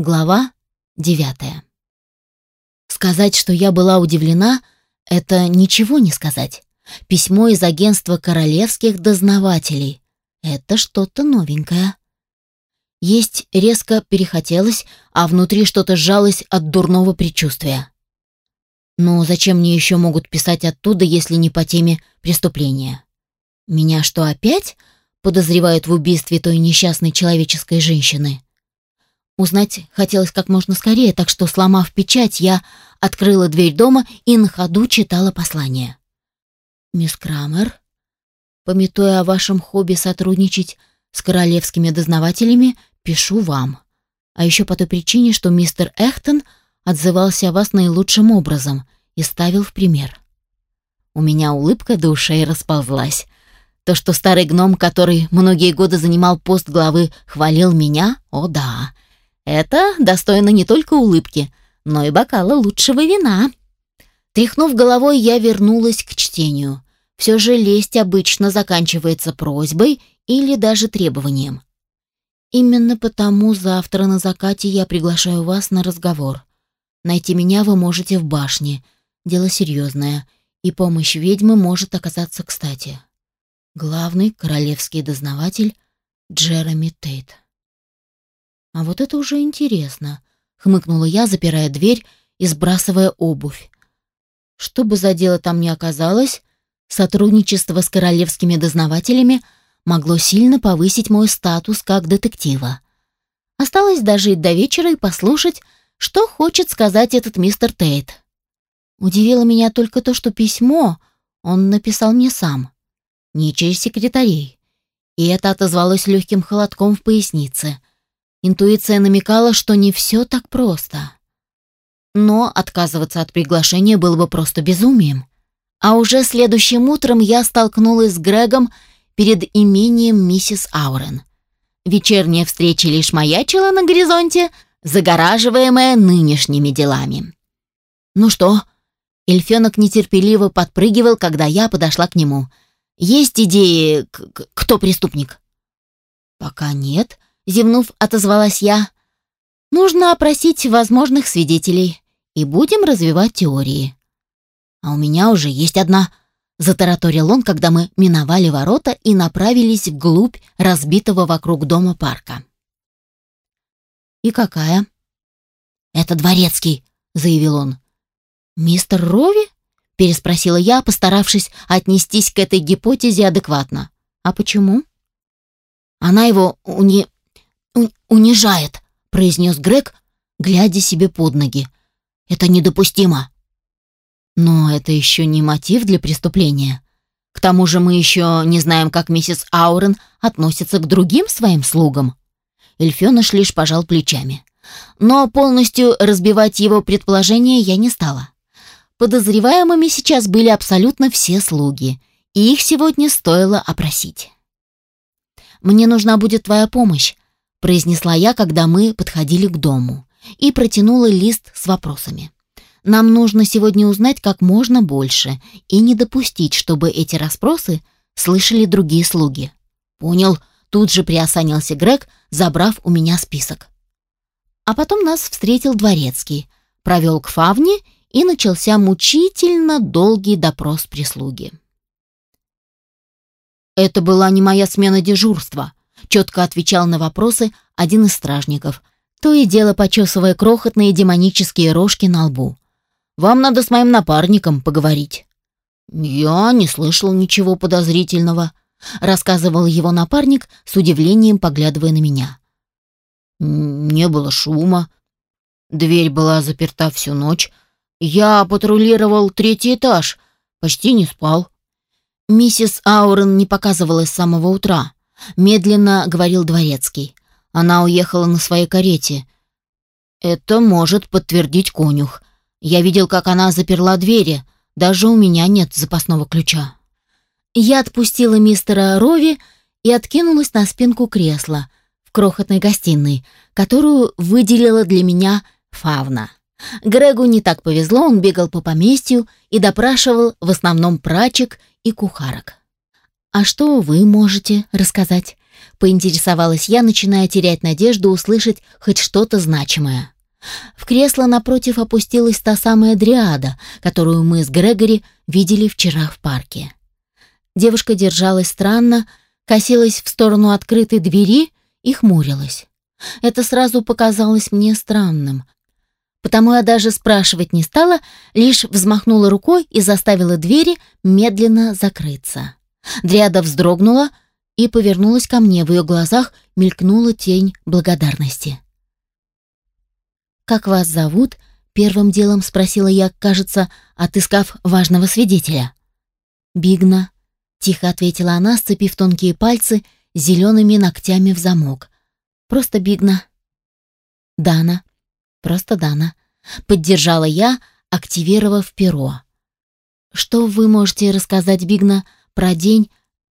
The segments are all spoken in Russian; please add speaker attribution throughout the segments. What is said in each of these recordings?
Speaker 1: Глава девятая. Сказать, что я была удивлена, это ничего не сказать. Письмо из агентства королевских дознавателей. Это что-то новенькое. Есть резко перехотелось, а внутри что-то сжалось от дурного предчувствия. Но зачем мне еще могут писать оттуда, если не по теме преступления? Меня что, опять подозревают в убийстве той несчастной человеческой женщины? Узнать хотелось как можно скорее, так что, сломав печать, я открыла дверь дома и на ходу читала послание. «Мисс Крамер, пометуя о вашем хобби сотрудничать с королевскими дознавателями, пишу вам. А еще по той причине, что мистер Эхтон отзывался о вас наилучшим образом и ставил в пример». У меня улыбка до ушей расползлась. То, что старый гном, который многие годы занимал пост главы, хвалил меня, о да, — это достойно не только улыбки, но и бокала лучшего вина. Тряхнув головой, я вернулась к чтению. Все же лесть обычно заканчивается просьбой или даже требованием. Именно потому завтра на закате я приглашаю вас на разговор. Найти меня вы можете в башне. Дело серьезное, и помощь ведьмы может оказаться кстати. Главный королевский дознаватель Джереми Тейт. А вот это уже интересно, хмыкнула я, запирая дверь и сбрасывая обувь. Что бы за дело там ни оказалось, сотрудничество с королевскими дознавателями могло сильно повысить мой статус как детектива. Осталось дожить до вечера и послушать, что хочет сказать этот мистер Тейт. Удивило меня только то, что письмо он написал мне сам, не через секретарей. И это отозвалось легким холодком в пояснице. Интуиция намекала, что не все так просто. Но отказываться от приглашения было бы просто безумием. А уже следующим утром я столкнулась с Грегом перед имением миссис Аурен. Вечерняя встреча лишь маячила на горизонте, загораживаемая нынешними делами. «Ну что?» Эльфенок нетерпеливо подпрыгивал, когда я подошла к нему. «Есть идеи, кто преступник?» «Пока нет», зевнув, отозвалась я. Нужно опросить возможных свидетелей и будем развивать теории. А у меня уже есть одна, затараторил он, когда мы миновали ворота и направились вглубь разбитого вокруг дома парка. И какая? Это дворецкий, заявил он. Мистер Рови? переспросила я, постаравшись отнестись к этой гипотезе адекватно. А почему? Она его уни унижает», — произнес Грег, глядя себе под ноги. «Это недопустимо». Но это еще не мотив для преступления. К тому же мы еще не знаем, как миссис Аурен относится к другим своим слугам. Эльфеныш лишь пожал плечами. Но полностью разбивать его предположение я не стала. Подозреваемыми сейчас были абсолютно все слуги, и их сегодня стоило опросить. «Мне нужна будет твоя помощь», произнесла я, когда мы подходили к дому, и протянула лист с вопросами. Нам нужно сегодня узнать как можно больше и не допустить, чтобы эти расспросы слышали другие слуги. Понял, тут же приосанился Грег, забрав у меня список. А потом нас встретил дворецкий, провел к фавне и начался мучительно долгий допрос прислуги. Это была не моя смена дежурства, четко отвечал на вопросы один из стражников, то и дело почесывая крохотные демонические рожки на лбу. «Вам надо с моим напарником поговорить». «Я не слышал ничего подозрительного», — рассказывал его напарник с удивлением, поглядывая на меня. «Не было шума. Дверь была заперта всю ночь. Я патрулировал третий этаж, почти не спал». Миссис Аурен не показывалась с самого утра. Медленно говорил дворецкий. Она уехала на своей карете. Это может подтвердить конюх. Я видел, как она заперла двери. Даже у меня нет запасного ключа. Я отпустила мистера Рови и откинулась на спинку кресла в крохотной гостиной, которую выделила для меня Фавна. Грегу не так повезло, он бегал по поместью и допрашивал в основном прачек и кухарок. «А что вы можете рассказать?» поинтересовалась я, начиная терять надежду услышать хоть что-то значимое. В кресло напротив опустилась та самая дриада, которую мы с Грегори видели вчера в парке. Девушка держалась странно, косилась в сторону открытой двери и хмурилась. Это сразу показалось мне странным. Потому я даже спрашивать не стала, лишь взмахнула рукой и заставила двери медленно закрыться. Дриада вздрогнула и повернулась ко мне, в ее глазах мелькнула тень благодарности. «Как вас зовут?» — первым делом спросила я, кажется, отыскав важного свидетеля. «Бигна», — тихо ответила она, сцепив тонкие пальцы зелеными ногтями в замок. «Просто Бигна». «Дана», «Просто Дана», — поддержала я, активировав перо. «Что вы можете рассказать, Бигна, про день?»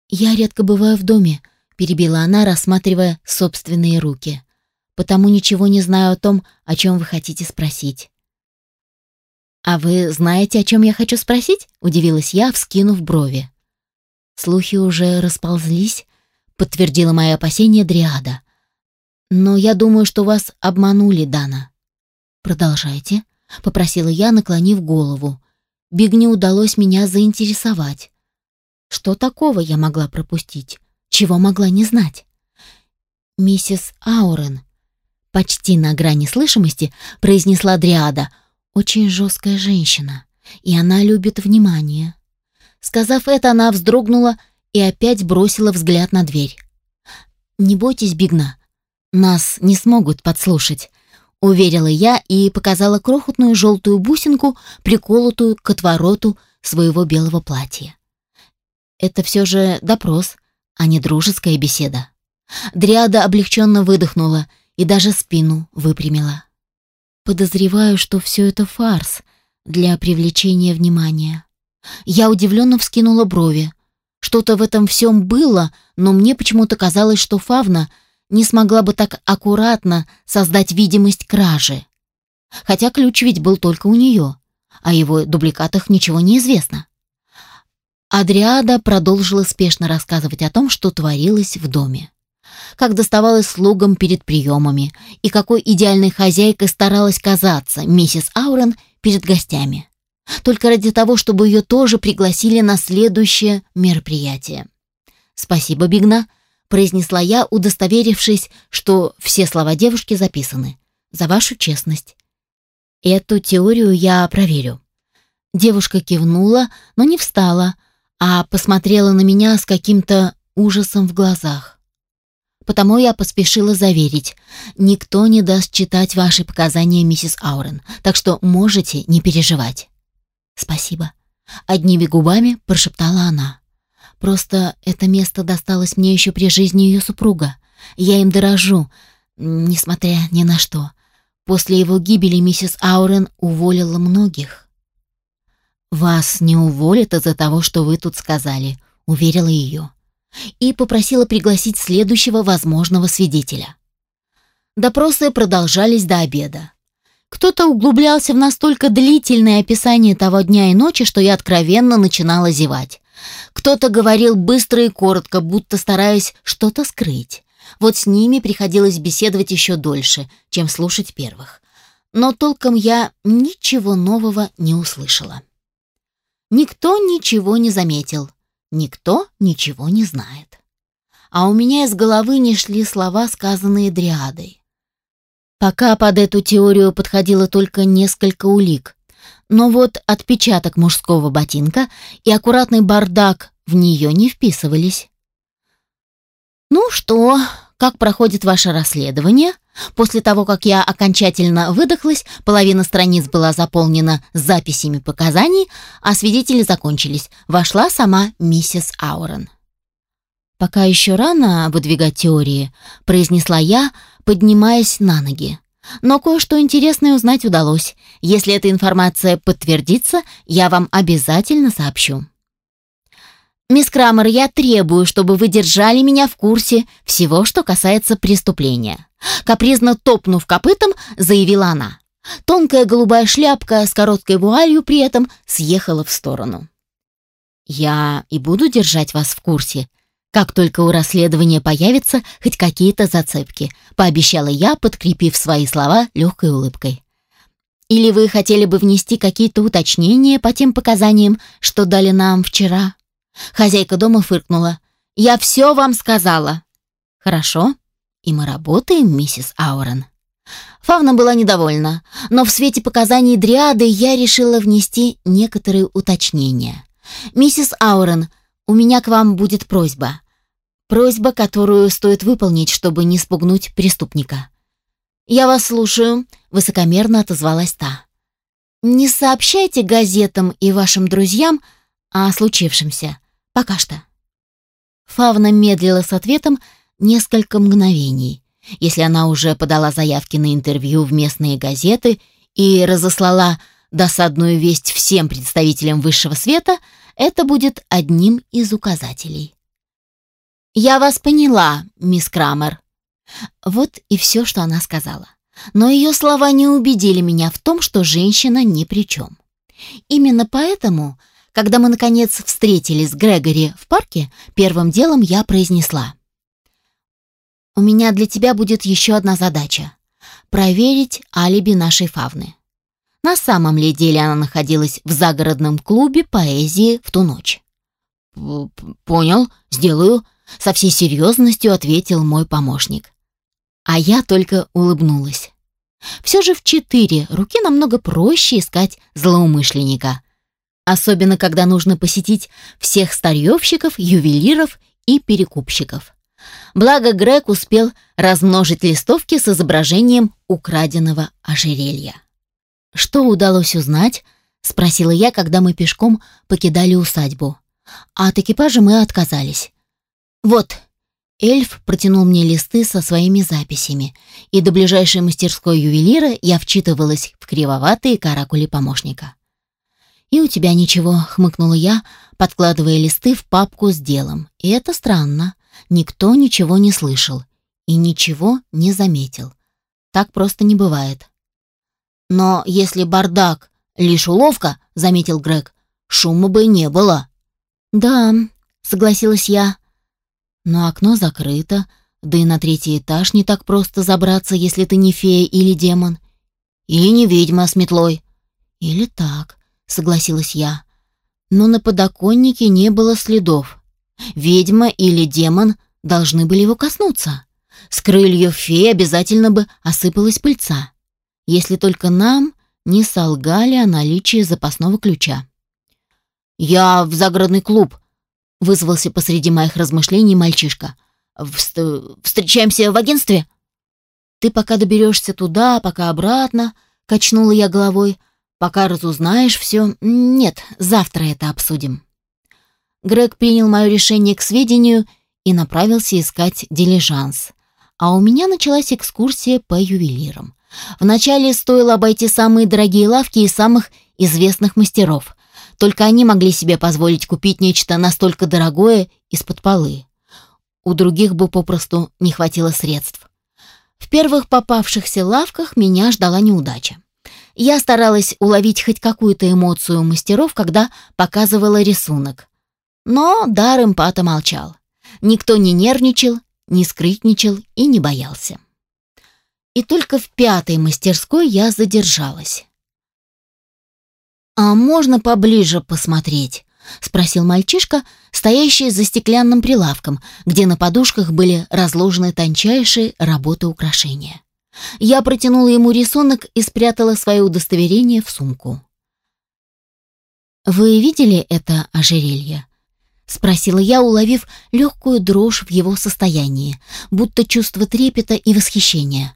Speaker 1: «Я редко бываю в доме», — перебила она, рассматривая собственные руки потому ничего не знаю о том, о чем вы хотите спросить». «А вы знаете, о чем я хочу спросить?» — удивилась я, вскинув брови. «Слухи уже расползлись», — подтвердила мои опасения Дриада. «Но я думаю, что вас обманули, Дана». «Продолжайте», — попросила я, наклонив голову. Бигне удалось меня заинтересовать. Что такого я могла пропустить? Чего могла не знать? «Миссис Аурен», почти на грани слышимости, произнесла Дриада. «Очень жесткая женщина, и она любит внимание». Сказав это, она вздрогнула и опять бросила взгляд на дверь. «Не бойтесь, Бигна, нас не смогут подслушать», — уверила я и показала крохотную желтую бусинку, приколотую к отвороту своего белого платья. «Это все же допрос, а не дружеская беседа». Дриада облегченно выдохнула — и даже спину выпрямила. Подозреваю, что все это фарс для привлечения внимания. Я удивленно вскинула брови. Что-то в этом всем было, но мне почему-то казалось, что Фавна не смогла бы так аккуратно создать видимость кражи. Хотя ключ ведь был только у нее, о его дубликатах ничего не известно. Адриада продолжила спешно рассказывать о том, что творилось в доме как доставалось слугам перед приемами и какой идеальной хозяйкой старалась казаться миссис Аурен перед гостями. Только ради того, чтобы ее тоже пригласили на следующее мероприятие. «Спасибо, Бигна», — произнесла я, удостоверившись, что все слова девушки записаны. «За вашу честность». «Эту теорию я проверю». Девушка кивнула, но не встала, а посмотрела на меня с каким-то ужасом в глазах. Потому я поспешила заверить. Никто не даст читать ваши показания, миссис Аурен, так что можете не переживать. Спасибо. Одними губами прошептала она. Просто это место досталось мне еще при жизни ее супруга. Я им дорожу, несмотря ни на что. После его гибели миссис Аурен уволила многих. «Вас не уволят из-за того, что вы тут сказали», — уверила ее и попросила пригласить следующего возможного свидетеля. Допросы продолжались до обеда. Кто-то углублялся в настолько длительное описание того дня и ночи, что я откровенно начинала зевать. Кто-то говорил быстро и коротко, будто стараясь что-то скрыть. Вот с ними приходилось беседовать еще дольше, чем слушать первых. Но толком я ничего нового не услышала. Никто ничего не заметил. Никто ничего не знает. А у меня из головы не шли слова, сказанные Дриадой. Пока под эту теорию подходило только несколько улик. Но вот отпечаток мужского ботинка и аккуратный бардак в нее не вписывались. «Ну что, как проходит ваше расследование?» После того, как я окончательно выдохлась, половина страниц была заполнена записями показаний, а свидетели закончились. Вошла сама миссис Аурен. «Пока еще рано выдвигать теории», — произнесла я, поднимаясь на ноги. «Но кое-что интересное узнать удалось. Если эта информация подтвердится, я вам обязательно сообщу». «Мисс Крамер, я требую, чтобы вы держали меня в курсе всего, что касается преступления», Капризно топнув копытом, заявила она. Тонкая голубая шляпка с короткой вуалью при этом съехала в сторону. «Я и буду держать вас в курсе», как только у расследования появятся хоть какие-то зацепки, пообещала я, подкрепив свои слова легкой улыбкой. Или вы хотели бы внести какие-то уточнения по тем показаниям, что дали нам вчера? Хозяйка дома фыркнула. Я все вам сказала. Хорошо. И мы работаем, миссис Аурен. Фавна была недовольна, но в свете показаний Дриады я решила внести некоторые уточнения. «Миссис Аурен, у меня к вам будет просьба. Просьба, которую стоит выполнить, чтобы не спугнуть преступника». «Я вас слушаю», — высокомерно отозвалась та. «Не сообщайте газетам и вашим друзьям о случившемся. Пока что». Фавна медлила с ответом несколько мгновений. Если она уже подала заявки на интервью в местные газеты и разослала досадную весть всем представителям высшего света, это будет одним из указателей. «Я вас поняла, мисс Крамер». Вот и все, что она сказала. Но ее слова не убедили меня в том, что женщина ни при чем. Именно поэтому, когда мы, наконец, встретились с Грегори в парке, первым делом я произнесла – у меня для тебя будет еще одна задача — проверить алиби нашей фавны. На самом ли деле она находилась в загородном клубе поэзии в ту ночь? «Понял, сделаю», — со всей серьезностью ответил мой помощник. А я только улыбнулась. Все же в четыре руки намного проще искать злоумышленника. Особенно, когда нужно посетить всех старьевщиков, ювелиров и перекупщиков. Благо Грег успел размножить листовки с изображением украденного ожерелья. «Что удалось узнать?» — спросила я, когда мы пешком покидали усадьбу. А от экипажа мы отказались. «Вот», Эльф протянул мне листы со своими записями, и до ближайшей мастерской ювелира я вчитывалась в кривоватые каракули помощника. «И у тебя ничего», — хмыкнула я, подкладывая листы в папку с делом. «И это странно. Никто ничего не слышал и ничего не заметил. Так просто не бывает. Но если бардак лишь уловка, заметил Грег, шума бы не было. Да, согласилась я. Но окно закрыто, да и на третий этаж не так просто забраться, если ты не фея или демон. Или не ведьма с метлой. Или так, согласилась я. Но на подоконнике не было следов. Ведьма или демон должны были его коснуться. С крыльев феи обязательно бы осыпалась пыльца. Если только нам не солгали о наличии запасного ключа. «Я в загородный клуб», — вызвался посреди моих размышлений мальчишка. Вст «Встречаемся в агентстве?» «Ты пока доберешься туда, пока обратно», — качнула я головой. «Пока разузнаешь все. Нет, завтра это обсудим». Грег принял мое решение к сведению и направился искать дилижанс. А у меня началась экскурсия по ювелирам. Вначале стоило обойти самые дорогие лавки и самых известных мастеров. Только они могли себе позволить купить нечто настолько дорогое из-под полы. У других бы попросту не хватило средств. В первых попавшихся лавках меня ждала неудача. Я старалась уловить хоть какую-то эмоцию у мастеров, когда показывала рисунок. Но дар эмпата молчал. Никто не нервничал, не скрытничал и не боялся. И только в пятой мастерской я задержалась. «А можно поближе посмотреть?» — спросил мальчишка, стоящий за стеклянным прилавком, где на подушках были разложены тончайшие работы украшения. Я протянула ему рисунок и спрятала свое удостоверение в сумку. «Вы видели это ожерелье?» спросила я, уловив легкую дрожь в его состоянии, будто чувство трепета и восхищения.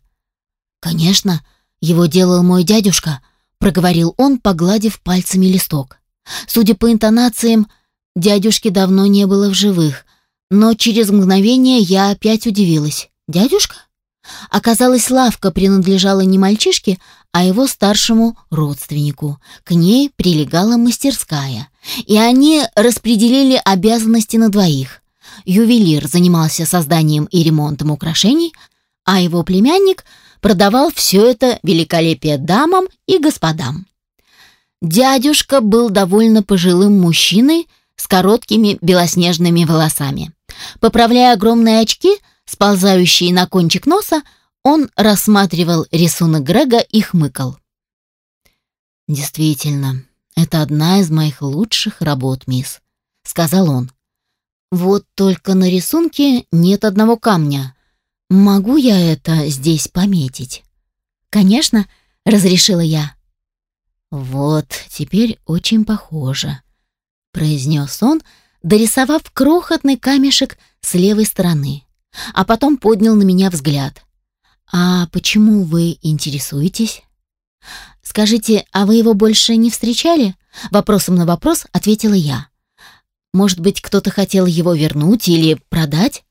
Speaker 1: Конечно, его делал мой дядюшка, проговорил он, погладив пальцами листок. Судя по интонациям, дядюшки давно не было в живых, но через мгновение я опять удивилась. Дядюшка? Оказалось, лавка принадлежала не мальчишке, а его старшему родственнику. К ней прилегала мастерская, и они распределили обязанности на двоих. Ювелир занимался созданием и ремонтом украшений, а его племянник продавал все это великолепие дамам и господам. Дядюшка был довольно пожилым мужчиной с короткими белоснежными волосами. Поправляя огромные очки, сползающие на кончик носа, он рассматривал рисунок Грега и хмыкал. «Действительно, это одна из моих лучших работ, мисс», — сказал он. «Вот только на рисунке нет одного камня. Могу я это здесь пометить?» «Конечно», — разрешила я. «Вот, теперь очень похоже», — произнес он, дорисовав крохотный камешек с левой стороны, а потом поднял на меня взгляд. «А почему вы интересуетесь?» «Скажите, а вы его больше не встречали?» Вопросом на вопрос ответила я. «Может быть, кто-то хотел его вернуть или продать?»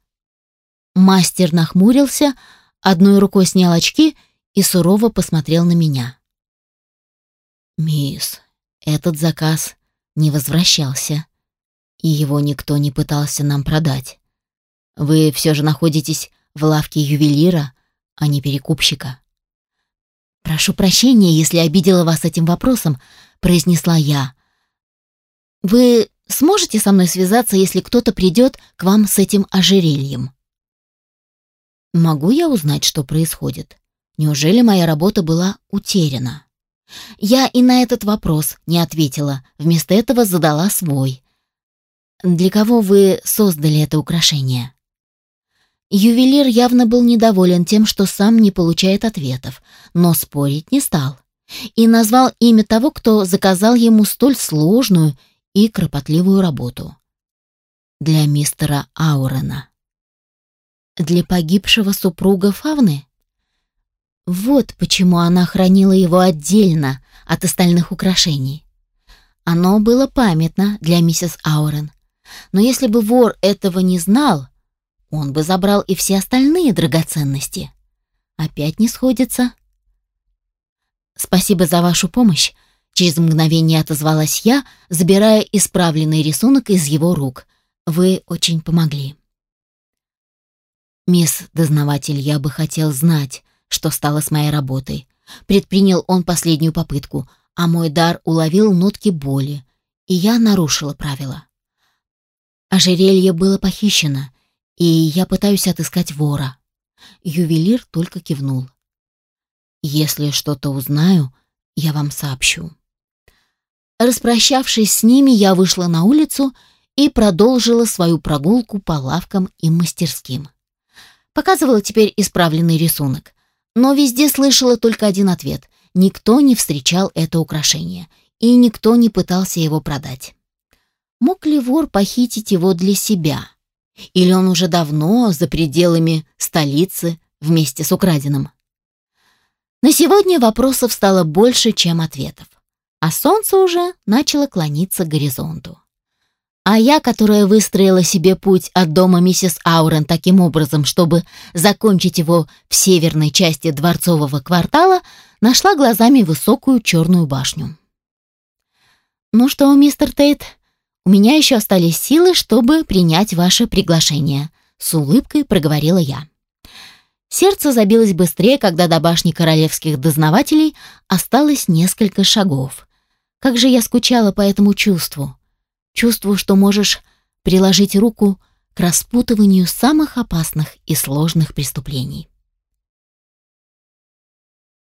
Speaker 1: Мастер нахмурился, одной рукой снял очки и сурово посмотрел на меня. «Мисс, этот заказ не возвращался, и его никто не пытался нам продать. Вы все же находитесь в лавке ювелира, а не перекупщика». «Прошу прощения, если обидела вас этим вопросом», — произнесла я. «Вы сможете со мной связаться, если кто-то придет к вам с этим ожерельем?» «Могу я узнать, что происходит? Неужели моя работа была утеряна?» Я и на этот вопрос не ответила, вместо этого задала свой. «Для кого вы создали это украшение?» Ювелир явно был недоволен тем, что сам не получает ответов, но спорить не стал и назвал имя того, кто заказал ему столь сложную и кропотливую работу. Для мистера Аурена. Для погибшего супруга Фавны? Вот почему она хранила его отдельно от остальных украшений. Оно было памятно для миссис Аурен. Но если бы вор этого не знал, он бы забрал и все остальные драгоценности. Опять не сходится. Спасибо за вашу помощь. Через мгновение отозвалась я, забирая исправленный рисунок из его рук. Вы очень помогли. Мисс дознаватель, я бы хотел знать, что стало с моей работой. Предпринял он последнюю попытку, а мой дар уловил нотки боли, и я нарушила правила. Ожерелье было похищено, и я пытаюсь отыскать вора. Ювелир только кивнул. Если что-то узнаю, я вам сообщу. Распрощавшись с ними, я вышла на улицу и продолжила свою прогулку по лавкам и мастерским. Показывала теперь исправленный рисунок, но везде слышала только один ответ. Никто не встречал это украшение, и никто не пытался его продать. Мог ли вор похитить его для себя? Или он уже давно за пределами столицы вместе с украденным? На сегодня вопросов стало больше, чем ответов, а солнце уже начало клониться к горизонту. А я, которая выстроила себе путь от дома миссис Аурен таким образом, чтобы закончить его в северной части дворцового квартала, нашла глазами высокую черную башню. «Ну что, мистер Тейт, у меня еще остались силы, чтобы принять ваше приглашение», — с улыбкой проговорила я. Сердце забилось быстрее, когда до башни королевских дознавателей осталось несколько шагов. Как же я скучала по этому чувству. Чувству, что можешь приложить руку к распутыванию самых опасных и сложных преступлений.